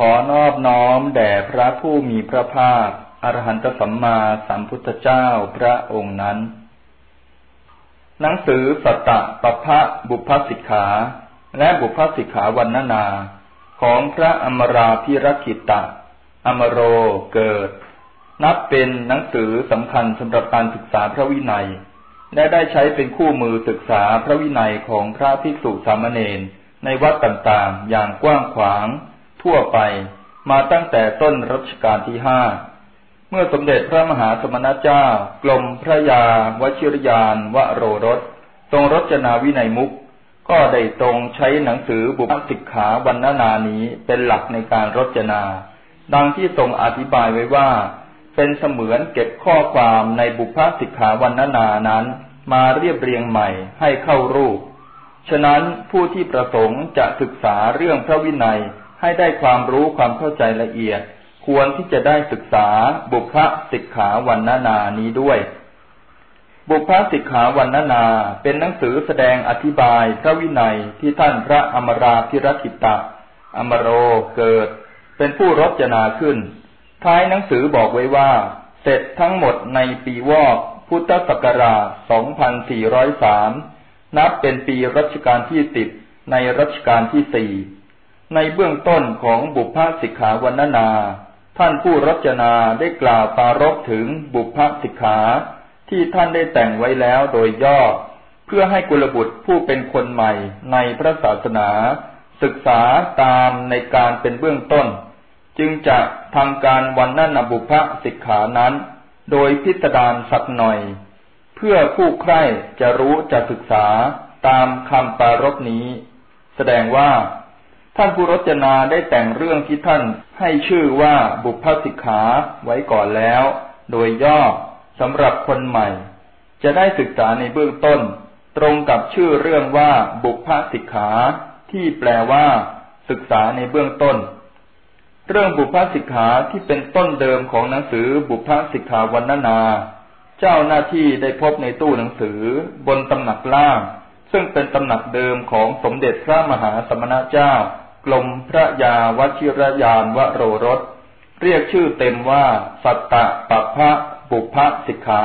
ขอนอบน้อมแด่พระผู้มีพระภาค อรหันตสัมมาสัมพุทธเจ้าพระองค์นั้น หนังสือสัตตะปพะบุพสิกขา และบุพสิกขาวันนานาของพระอมราพิรคิตะ อมโรเกิด นับเป็นหนังสือสำคัญสำหรับการศึกษาพระวินัย และได้ใช้เป็นคู่มือศึกษาพระวินัยของพระภิกษุสามเณรในวัดต่างๆ อย่างกว้างขวาง ทั่วไปมาตั้งแต่ต้นรัชกาลที่ห้า เมื่อสมเด็จพระมหาสมณเจ้า กลมพระยาวชิรยานวโรรส ทรงรจนาวินัยมุก ก็ได้ตรงใช้หนังสือบุพสิกขาวันนานานี้เป็นหลักในการรจนา ดังที่ทรงอธิบายไว้ว่า เป็นเสมือนเก็บข้อความในบุพสิกขาวันนานานั้น มาเรียบเรียงใหม่ให้เข้ารูป ฉะนั้นผู้ที่ประสงค์จะศึกษาเรื่องพระวินัย ให้ได้ความรู้ความเข้าใจละเอียด ควรที่จะได้ศึกษาบุพสิกขาวันนานานี้ด้วย บุพสิกขาวันนานาเป็นหนังสือแสดงอธิบายพระวินัยที่ท่านพระอมราพิรกิตะ อมโรเกิด เป็นผู้รจนาขึ้น ท้ายหนังสือบอกไว้ว่า เสร็จทั้งหมดในปีวอกพุทธศักราช 2403 นับเป็นปีรัชกาลที่สิบในรัชกาลที่สี่ ในเบื้องต้นของบุพสิกขาวันนา ท่านผู้รจนาได้กล่าวปารบถึงบุพสิกขาที่ท่านได้แต่งไว้แล้วโดยย่อ เพื่อให้กุลบุตรผู้เป็นคนใหม่ในพระศาสนา ศึกษาตามในการเป็นเบื้องต้น จึงจะทำการวันนันบุพสิกขานั้น โดยพิสดารสักหน่อย เพื่อผู้ใคร่จะรู้จะศึกษาตามคำปารบนี้ แสดงว่า ท่านผู้รจนาได้แต่งเรื่องที่ท่านให้ชื่อว่าบุพสิกขาไว้ก่อนแล้ว โดยย่อสำหรับคนใหม่ จะได้ศึกษาในเบื้องต้น ตรงกับชื่อเรื่องว่าบุพสิกขาที่แปลว่า ศึกษาในเบื้องต้น เรื่องบุพสิกขาที่เป็นต้นเดิมของหนังสือบุพสิกขาวันนาเจ้าหน้าที่ได้พบในตู้หนังสือบนตำหนักล่าง ซึ่งเป็นตำหนักเดิมของสมเด็จพระมหาสมณเจ้า กลมพระยาวชิรยานวโรรส เรียกชื่อเต็มว่า สัตตะปะพะบุพสิกขา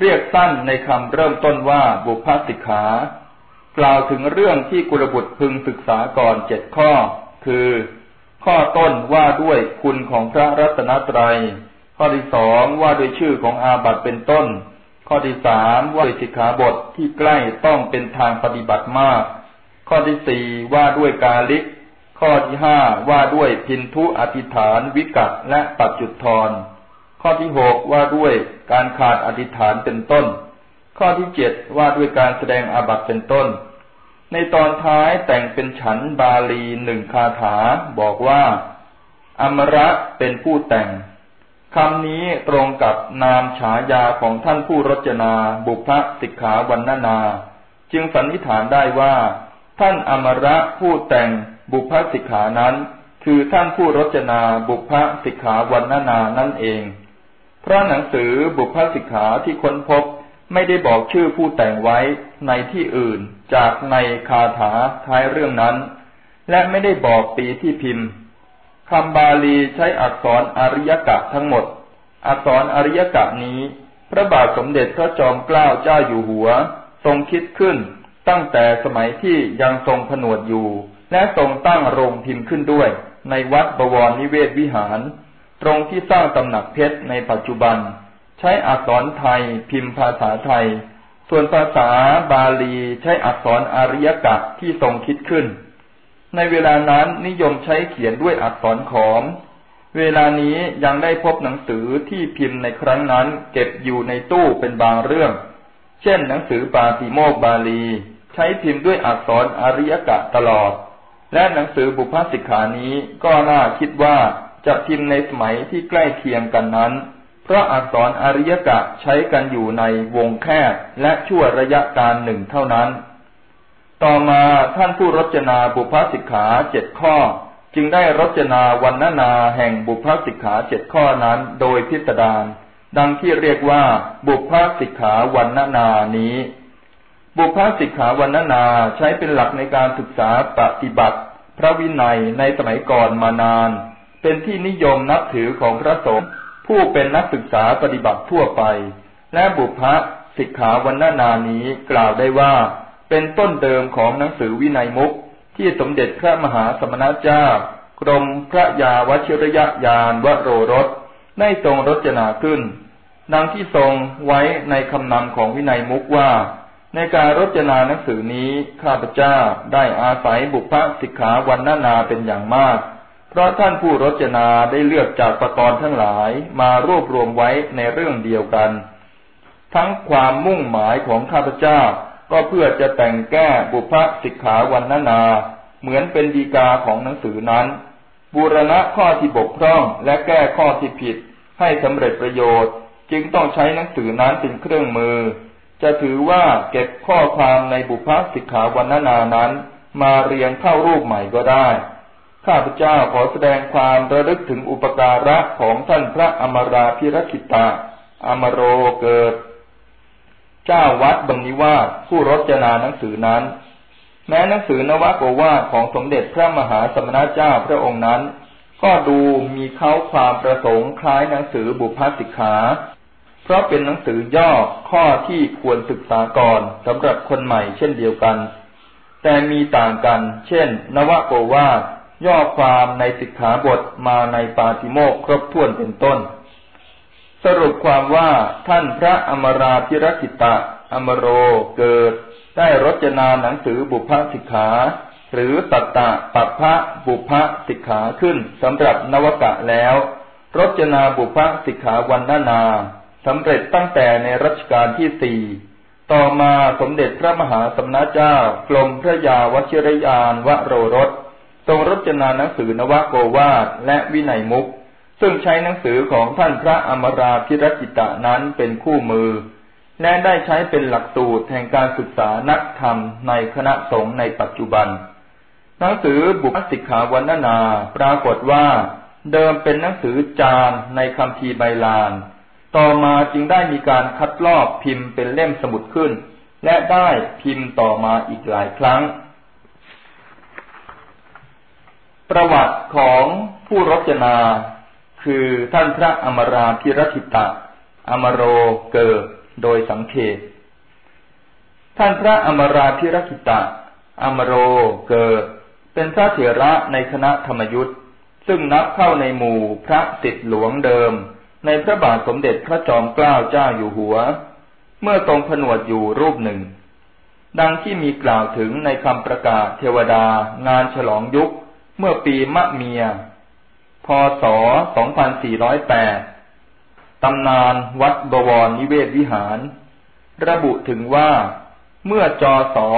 เรียกสั้นในคำเริ่มต้นว่าบุพสิกขา กล่าวถึงเรื่องที่กุลบุตรพึงศึกษาก่อนเจ็ดข้อ คือ ข้อต้นว่าด้วยคุณของพระรัตนตรัย ข้อที่สองว่าด้วยชื่อของอาบัตเป็นต้น ข้อที่สามว่าด้วยสิกขาบทที่ใกล้ต้องเป็นทางปฏิบัติมาก ข้อที่สี่ว่าด้วยกาลิก ข้อที่ห้าว่าด้วยพินทุอธิษฐานวิกัตและปัจจุทรข้อที่หกว่าด้วยการขาดอธิษฐานเป็นต้น ข้อที่เจ็ดว่าด้วยการแสดงอาบัติเป็นต้น ในตอนท้ายแต่งเป็นฉันบาลีหนึ่งคาถาบอกว่า อมระเป็นผู้แต่งคำนี้ตรงกับนามฉายาของท่านผู้รจนา บุพสิกขาวันนานา จึงสันนิษฐานได้ว่า ท่านอมระผู้แต่งบุพสิกขานั้น คือท่านผู้รจนาบุพสิกขาวันนานานั่นเอง เพราะหนังสือบุพสิกขาที่ค้นพบไม่ได้บอกชื่อผู้แต่งไว้ในที่อื่นจากในคาถาท้ายเรื่องนั้น และไม่ได้บอกปีที่พิมพ์คำบาลีใช้อักษรอริยกะทั้งหมด อักษรอริยกะนี้ พระบาทสมเด็จพระจอมเกล้าเจ้าอยู่หัว ทรงคิดขึ้น ตั้งแต่สมัยที่ยังทรงผนวดอยู่ และทรงตั้งโรงพิมพ์ขึ้นด้วย ในวัดบวรนิเวศวิหาร ตรงที่สร้างตำหนักเพชรในปัจจุบัน ใช้อักษรไทยพิมพ์ภาษาไทย ส่วนภาษาบาลีใช้อักษรอาริยกะที่ทรงคิดขึ้น ในเวลานั้นนิยมใช้เขียนด้วยอักษรขอม เวลานี้ยังได้พบหนังสือที่พิมพ์ในครั้งนั้นเก็บอยู่ในตู้เป็นบางเรื่อง เช่นหนังสือปาติโมกบาลี ใช้พิมพ์ด้วยอักษรอริยกะตลอด และหนังสือบุพสิกขานี้ก็น่าคิดว่าจะพิมพ์ในสมัยที่ใกล้เคียงกันนั้น เพราะอักษรอริยกะใช้กันอยู่ในวงแคบและชั่วระยะการหนึ่งเท่านั้น ต่อมาท่านผู้รจนาบุพสิกขาเจ็ดข้อ จึงได้รจนาวันนานาแห่งบุพสิกขาเจ็ดข้อนั้นโดยพิสดารดังที่เรียกว่าบุพสิกขาวันนานานี้ บุพสิกขาวันนานาใช้เป็นหลักในการศึกษาปฏิบัติ พระวินัยในสมัยก่อนมานาน เป็นที่นิยมนับถือของพระสงฆ์ผู้เป็นนักศึกษาปฏิบัติทั่วไป และบุพะสิกขาวันนานานี้กล่าวได้ว่า เป็นต้นเดิมของหนังสือวินัยมุกที่สมเด็จพระมหาสมณเจ้ากรมพระยาวชิรยญาณวโรรสได้ทรงรจนาขึ้นดังที่ทรงไว้ในคำนำของวินัยมุกว่า ในการรจนาหนังสือนี้ข้าพเจ้าได้อาศัยบุพสิกขาวันนานาเป็นอย่างมาก เพราะท่านผู้รจนาได้เลือกจากประกรณ์ทั้งหลายมารวบรวมไว้ในเรื่องเดียวกัน ทั้งความมุ่งหมายของข้าพเจ้าก็เพื่อจะแต่งแก้บุพสิกขาวันนานา เหมือนเป็นดีกาของหนังสือนั้น บูรณะข้อที่บกพร่องและแก้ข้อที่ผิดให้สำเร็จประโยชน์ จึงต้องใช้หนังสือนั้นเป็นเครื่องมือ จะถือว่าเก็บข้อความในบุพสิกขาวันนานานั้น มาเรียงเข้ารูปใหม่ก็ได้ ข้าพเจ้าขอแสดงความระลึกถึงอุปการะของท่านพระอมราพิรคิตาอมโรเกิด เจ้าวัดบังนิวาสผู้รจนาหนังสือนั้น แม้หนังสือนวโกวาของสมเด็จพระมหาสมณเจ้าพระองค์นั้น ก็ดูมีเขาความประสงค์คล้ายหนังสือบุพสิกขา เพราะเป็นหนังสือย่อข้อที่ควรศึกษาก่อนสำหรับคนใหม่เช่นเดียวกัน แต่มีต่างกัน เช่น นวโกวาย่อความในสิกขาบทมาในปาติโมกครบถ้วนเป็นต้น สรุปความว่าท่านพระอมราพิรกิตะ อมโรเกิด ได้รจนาหนังสือบุพสิกขา หรือตัตตะปัพพะบุพะสิกขาขึ้นสำหรับนวกะแล้ว รจนาบุพะสิกขาวันนานา สำเร็จตั้งแต่ในรัชกาลที่สี่ต่อมาสมเด็จพระมหาสมณเจ้ากรมพระยาวชิรยานวโรรสทรงรจนาหนังสือนวโกวาทและวินัยมุก ซึ่งใช้หนังสือของท่านพระอมราพิรกิตะนั้นเป็นคู่มือ และได้ใช้เป็นหลักสูตรแห่งการศึกษานักธรรมในคณะสงฆ์ในปัจจุบัน หนังสือบุพสิกขาวันนา ปรากฏว่า เดิมเป็นหนังสือจานในคำพีใบลาน ต่อมาจึงได้มีการคัดลอกพิมพ์เป็นเล่มสมุดขึ้น และได้พิมพ์ต่อมาอีกหลายครั้ง ประวัติของผู้รจนา คือท่านพระอมราพิรธิตะ อมโรเกิดโดยสังเขต ท่านพระอมราพิรธิตะ อมโรเกิดเป็นพระเถระในคณะธรรมยุทธ์ซึ่งนับเข้าในหมู่พระติดหลวงเดิม ในพระบาทสมเด็จพระจอมเกล้าเจ้าอยู่หัว เมื่อทรงผนวดอยู่รูปหนึ่ง ดังที่มีกล่าวถึงในคำประกาศเทวดางานฉลองยุคเมื่อปีมะเมีย พศ 2408 ตำนานวัดบวรนิเวศวิหาร ระบุถึงว่าเมื่อจอสอ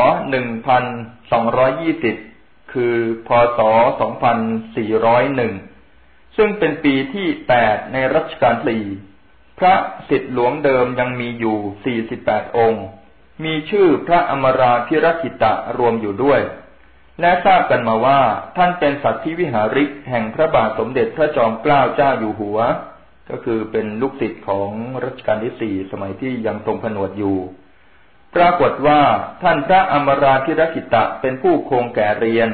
1220 คือ พศ 2401 ซึ่งเป็นปีที่แปดในรัชกาลที่พระสิทธิหลวงเดิมยังมีอยู่48องค์ มีชื่อพระอมราพิรคิตะรวมอยู่ด้วย และทราบกันมาว่าท่านเป็นสัตธิวิหาริกแห่งพระบาทสมเด็จพระจอมเกล้าเจ้าอยู่หัว ก็คือเป็นลูกศิษย์ของรัชกาลที่สี่สมัยที่ยังทรงผนวดอยู่ ปรากฏว่าท่านพระอมราธิรกิตะเป็นผู้คงแก่เรียน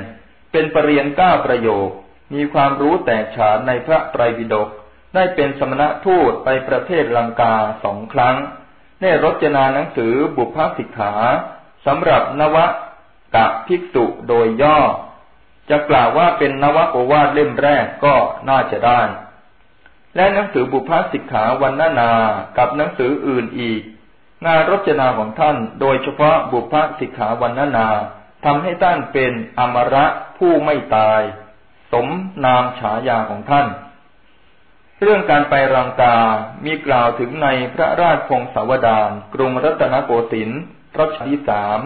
เป็นปรริญญาเก้าประโยค มีความรู้แตกฉานในพระไตรปิฎกได้เป็นสมณะทูตไปประเทศลังกาสองครั้ง ได้รจนาหนังสือบุพสิกขาสำหรับนวกะภิกษุโดยย่อ จะกล่าวว่าเป็นนวโกวาดเล่มแรกก็น่าจะได้ และหนังสือบุพสิกขาวันนานากับหนังสืออื่นอีก งานรจนาของท่านโดยเฉพาะบุพสิกขาวันนานาทำให้ท่านเป็นอมระผู้ไม่ตาย สมนามฉายาของท่าน เรื่องการไปรังกา มีกล่าวถึงในพระราชพงศาวดารกรุงรัตนโกสินทร์รัชที่สาม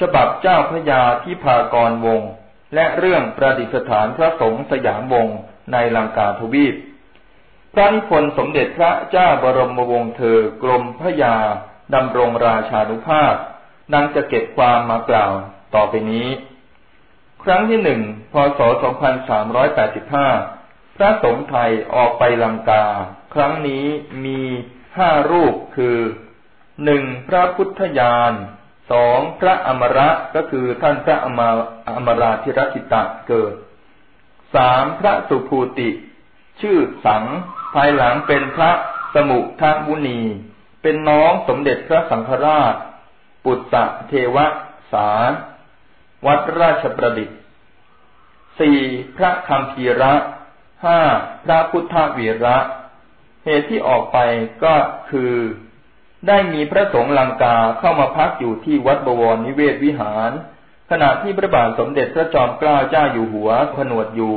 ฉบับเจ้าพระยาที่พากรวง และเรื่องประดิษฐานพระสงฆ์สยามวงในลังกาทวีป พระนิพนธ์สมเด็จพระเจ้าบรมวงศ์เธอกรมพระยาดำรงราชานุภาพดังจะเก็บความมากล่าวต่อไปนี้ ครั้งที่หนึ่งพศ 2385 พระสงฆ์ไทยออกไปลังกา ครั้งนี้มีห้ารูปคือหนึ่งพระพุทธญาณสองพระอมระก็คือท่านพระอมาอมราธิรกิตะเกิดสามพระสุภูติ ชื่อสัง ภายหลังเป็นพระสมุทามุนี เป็นน้องสมเด็จพระสังฆราช ปุตตะเทวสา วัดราชประดิษฐ์สี่พระคำพีระห้าพระพุทธวีระ เหตุที่ออกไปก็คือ ได้มีพระสงฆ์ลังกาเข้ามาพักอยู่ที่วัดบวรนิเวศวิหาร ขณะที่พระบาทสมเด็จพระจอมเกล้าเจ้าอยู่หัวผนวดอยู่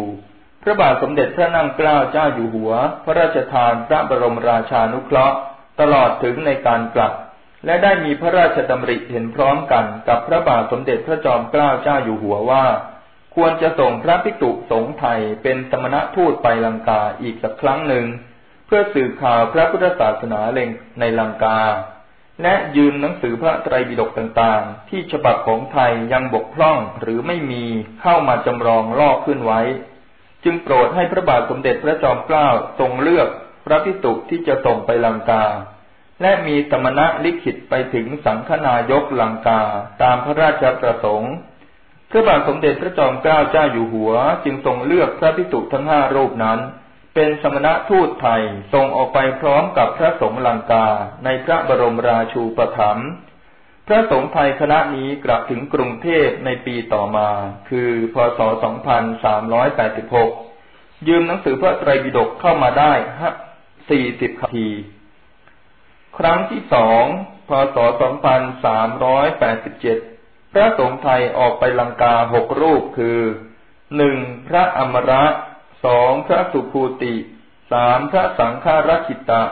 พระบาทสมเด็จพระนั่งเกล้าเจ้าอยู่หัว พระราชทานพระบรมราชานุเคราะห์ ตลอดถึงในการกลับ และได้มีพระราชดำริเห็นพร้อมกันกับพระบาทสมเด็จพระจอมเกล้าเจ้าอยู่หัวว่า ควรจะส่งพระภิกษุสงฆ์ไทยเป็นสมณะทูตไปลังกาอีกสักครั้งหนึ่ง เพื่อสื่อข่าวพระพุทธศาสนาเลงในลังกา และยืมหนังสือพระไตรปิฎกต่างๆ ที่ฉบับของไทยยังบกพร่องหรือไม่มีเข้ามาจำลองลอกขึ้นไว้ จึงโปรดให้พระบาทสมเด็จพระจอมเกล้าทรงเลือกพระภิกษุที่จะส่งไปลังกา และมีสมณะลิขิตไปถึงสังฆนายกลังกาตามพระราชประสงค์พระบาทสมเด็จพระจอมเกล้าเจ้าอยู่หัว จึงทรงเลือกพระภิกษุทั้งห้ารูปนั้น เป็นสมณะทูตไทยส่งออกไปพร้อมกับพระสงฆ์ลังกาในพระบรมราชูปถัมภ์พระสงฆ์ไทยคณะนี้กลับถึงกรุงเทพในปีต่อมา คือพศ 2386 ยืมหนังสือพระไตรปิฎกเข้ามาได้40คที ครั้งที่สองพศ 2387 พระสงฆ์ไทยออกไปลังกาหกรูปคือหนึ่งพระอมระสองพระสุภูติสามพระสังฆราชิตะ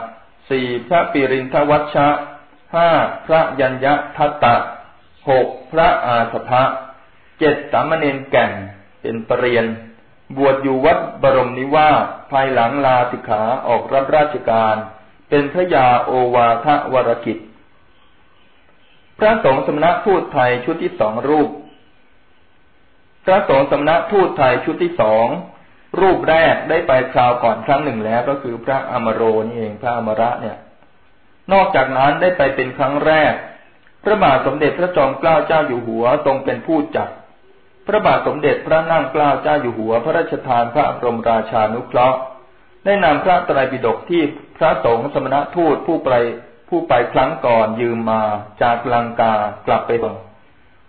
สี่พระปิรินทวัชชะห้าพระยัญญทัตตะหกพระอาสภะเจ็ดสามเณรแก่นเป็นปรริยน บวชอยู่วัดบรมนิวาสภายหลังลาสิกขาออกรับราชการ เป็นพระยาโอวาทวรกิจ พระสงฆ์สมณะทูตไทยชุดที่สองรูป พระสงฆ์สมณะทูตไทยชุดที่สองรูปแรกได้ไปคราวก่อนครั้งหนึ่งแล้ว ก็คือพระอมโรนี่เองพระอมระเนี่ย นอกจากนั้นได้ไปเป็นครั้งแรก พระบาทสมเด็จพระจอมเกล้าเจ้าอยู่หัวทรงเป็นผู้จัด พระบาทสมเด็จพระนั่งเกล้าเจ้าอยู่หัว พระราชทานพระบรมราชานุเคราะห์ ได้นำพระไตรปิฎกที่พระสงฆ์สมณะทูตผู้ไปผู้ไปครั้งก่อนยืมมาจากลังกากลับไปส่ง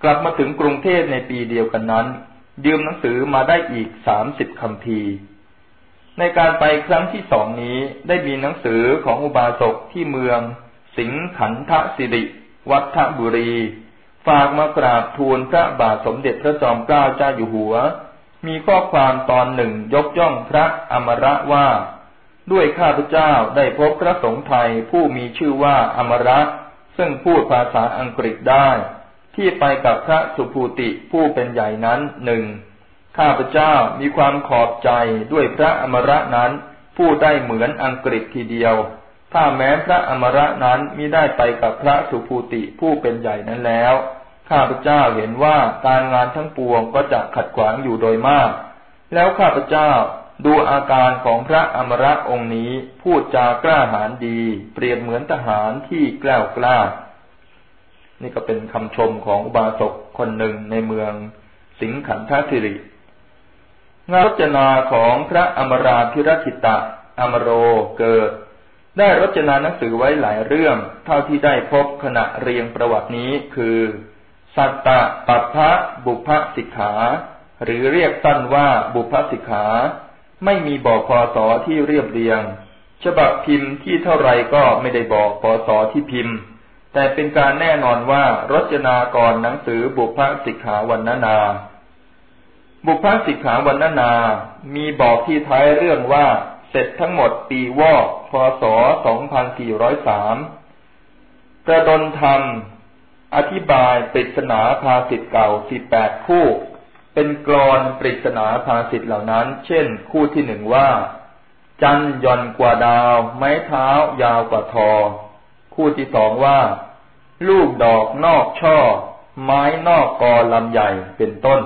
กลับมาถึงกรุงเทพในปีเดียวกันนั้น ยืมหนังสือมาได้อีกสามสิบคำพีในการไปครั้งที่สองนี้ได้มีหนังสือของอุบาสกที่เมือง สิงขันทสิริ วัฒบุรี ฝากมากราบทูลพระบาทสมเด็จพระจอมเกล้าเจ้าอยู่หัว มีข้อความตอนหนึ่งยกย่องพระอมระว่า ด้วยข้าพเจ้าได้พบพระสงฆ์ไทยผู้มีชื่อว่าอมระ ซึ่งพูดภาษาอังกฤษได้ ที่ไปกับพระสุภูติผู้เป็นใหญ่นั้นหนึ่งข้าพเจ้ามีความขอบใจด้วยพระอมระนั้นผู้ได้เหมือนอังกฤษทีเดียว ถ้าแม้พระอมระนั้นมิได้ไปกับพระสุภูติผู้เป็นใหญ่นั้นแล้ว ข้าพเจ้าเห็นว่าการงานทั้งปวงก็จะขัดขวางอยู่โดยมาก แล้วข้าพเจ้าดูอาการของพระอมระองค์นี้พูดจากล้าหาญดี เปรียบเหมือนทหารที่กล้ากล้า นี่ก็เป็นคำชมของอุบาสกคนหนึ่งในเมืองสิงขันธสิริงานรจนาของพระอมราพิรคิตะอมโรเกิด ได้รจนาหนังสือไว้หลายเรื่อง เท่าที่ได้พบขณะเรียงประวัตินี้คือ สัตตะปัพพะบุพสิกขา หรือเรียกสั้นว่าบุพสิกขา ไม่มีบอกพศที่เรียบเรียง ฉบับพิมพ์ที่เท่าไรก็ไม่ได้บอกพศที่พิมพ์ แต่เป็นการแน่นอนว่ารจนาก่อนหนังสือบุพสิกขาวันนานาบุพสิกขาวันนานา มีบอกที่ท้ายเรื่องว่าเสร็จทั้งหมดปีวอกพศ 2403 กระดนธรรม อธิบายปริศนาภาสิทธ์เก่า18คู่ เป็นกรอนปริศนาภาสิทธ์เหล่านั้น เช่น คู่ที่หนึ่งว่า จันย่อนกว่าดาว ไม้เท้ายาวกว่าทอ คู่ที่สองว่า ลูกดอกนอกช่อ ไม้นอกกอลำใหญ่เป็นต้น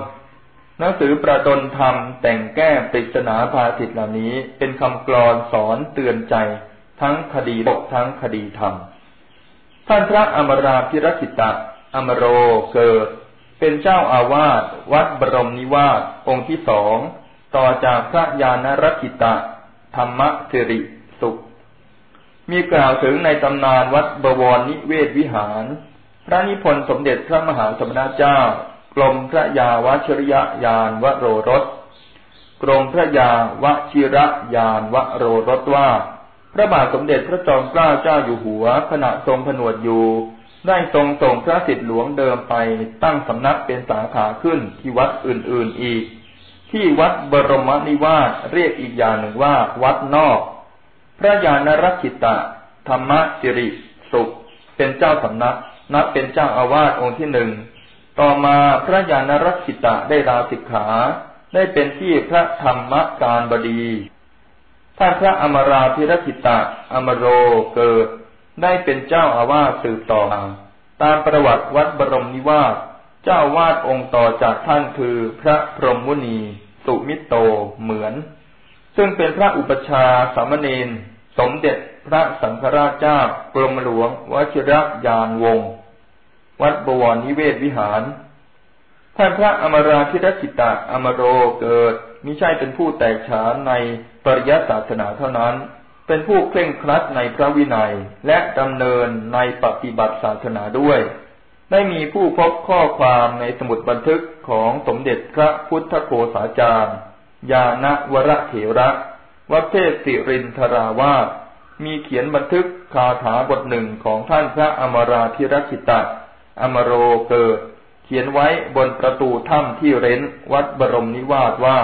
หนังสือประดนธรรมแต่งแก้ปริศนาภาสิทธ์เหล่านี้ เป็นคำกรอนสอนเตือนใจ ทั้งคดีบกทั้งคดีธรรม ท่านพระอมราพิรคิตะอมโรเกิด เป็นเจ้าอาวาสวัดบรมนิวาสองค์ที่สองต่อจากพระยานรกิตะ ธรรมสิริสุข มีกล่าวถึงในตำนานวัดบวรนิเวศวิหาร พระนิพนธ์สมเด็จพระมหาสมณเจ้ากรมพระยาวชริยาณวโรรสกรมพระยาวชิระญาณวโรรสว่า พระบาทสมเด็จพระจอมเกล้าเจ้าอยู่หัว ขณะทรงผนวดอยู่ ได้ทรงส่งพระสิทธิหลวงเดิมไปตั้งสำนักเป็นสาขาขึ้นที่วัดอื่นๆอีก ที่วัดบรมนิวาสเรียกอีกอย่างหนึ่งว่าวัดนอก พระยานรักิตะ ธรรมสิริ สุข เป็นเจ้าสำนัก นับเป็นเจ้าอาวาสองค์ที่หนึ่งต่อมาพระยานรักิตะได้ลาสิกขา ได้เป็นที่พระธรรมการบดี ท่านพระอมราพิรกิตะอมโรเกิด ได้เป็นเจ้าอาวาสสืบต่อมาตามประวัติวัดบรมนิวาสเจ้าวาดองค์ต่อจากท่านคือพระพรหมมุนี สุมิโตเหมือน ซึ่งเป็นพระอุปชาสามเณรสมเด็จพระสังฆราชเจ้ากรมหลวงวชิรยานวงศ์วัดบวรนิเวศวิหาร ท่านพระอมราธิรกิตะอมโรเกิด มิใช่เป็นผู้แตกฉานในปริยัติศาสนาเท่านั้น เป็นผู้เคร่งครัดในพระวินัยและดำเนินในปฏิบัติศาสนาด้วย ได้มีผู้พบข้อความในสมุดบันทึกของสมเด็จพระพุทธโฆษาจารย์ยาณวรเถระวัดเทศสิรินทราวาสมีเขียนบันทึกคาถาบทหนึ่งของท่านพระอมราธิรคิตะอมโรเกิด เขียนไว้บนประตูถ้ำที่เร้นวัดบรมนิวาสว่า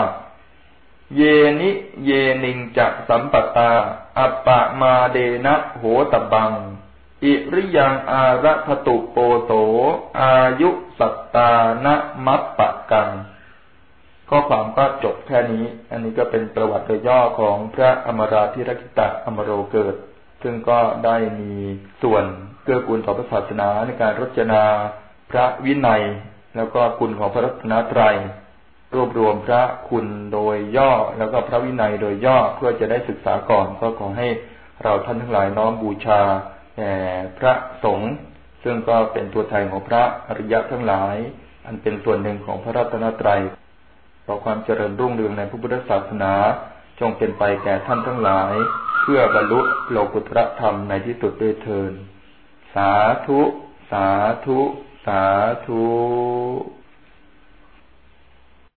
เยนิเยนิงจะสัมปตา อัปปะมาเดนะโหตบัง อิริยังอารัพตุโปโส อายุสัตตานะมัปปะกัง ข้อความก็จบแค่นี้ อันนี้ก็เป็นประวัติโดยย่อของพระอมราธิรกิตะอมโรเกิด ซึ่งก็ได้มีส่วนเกื้อกูลต่อพระศาสนาในการรจนาพระวินัย แล้วก็คุณของพระรัตนตรัย รวบรวมพระคุณโดยย่อแล้วก็พระวินัยโดยย่อเพื่อจะได้ศึกษาก่อนก็ขอให้เราท่านทั้งหลายน้อมบูชาแก่พระสงฆ์ซึ่งก็เป็นตัวแทนของพระอริยะทั้งหลาย อันเป็นส่วนหนึ่งของพระรัตนตรัยขอความเจริญรุ่งเรืองในพระพุทธศาสนา จงเป็นไปแก่ท่านทั้งหลาย เพื่อบรรลุโลกุตระธรรมในที่สุดด้วยเทินสาธุ สาธุ สาธุ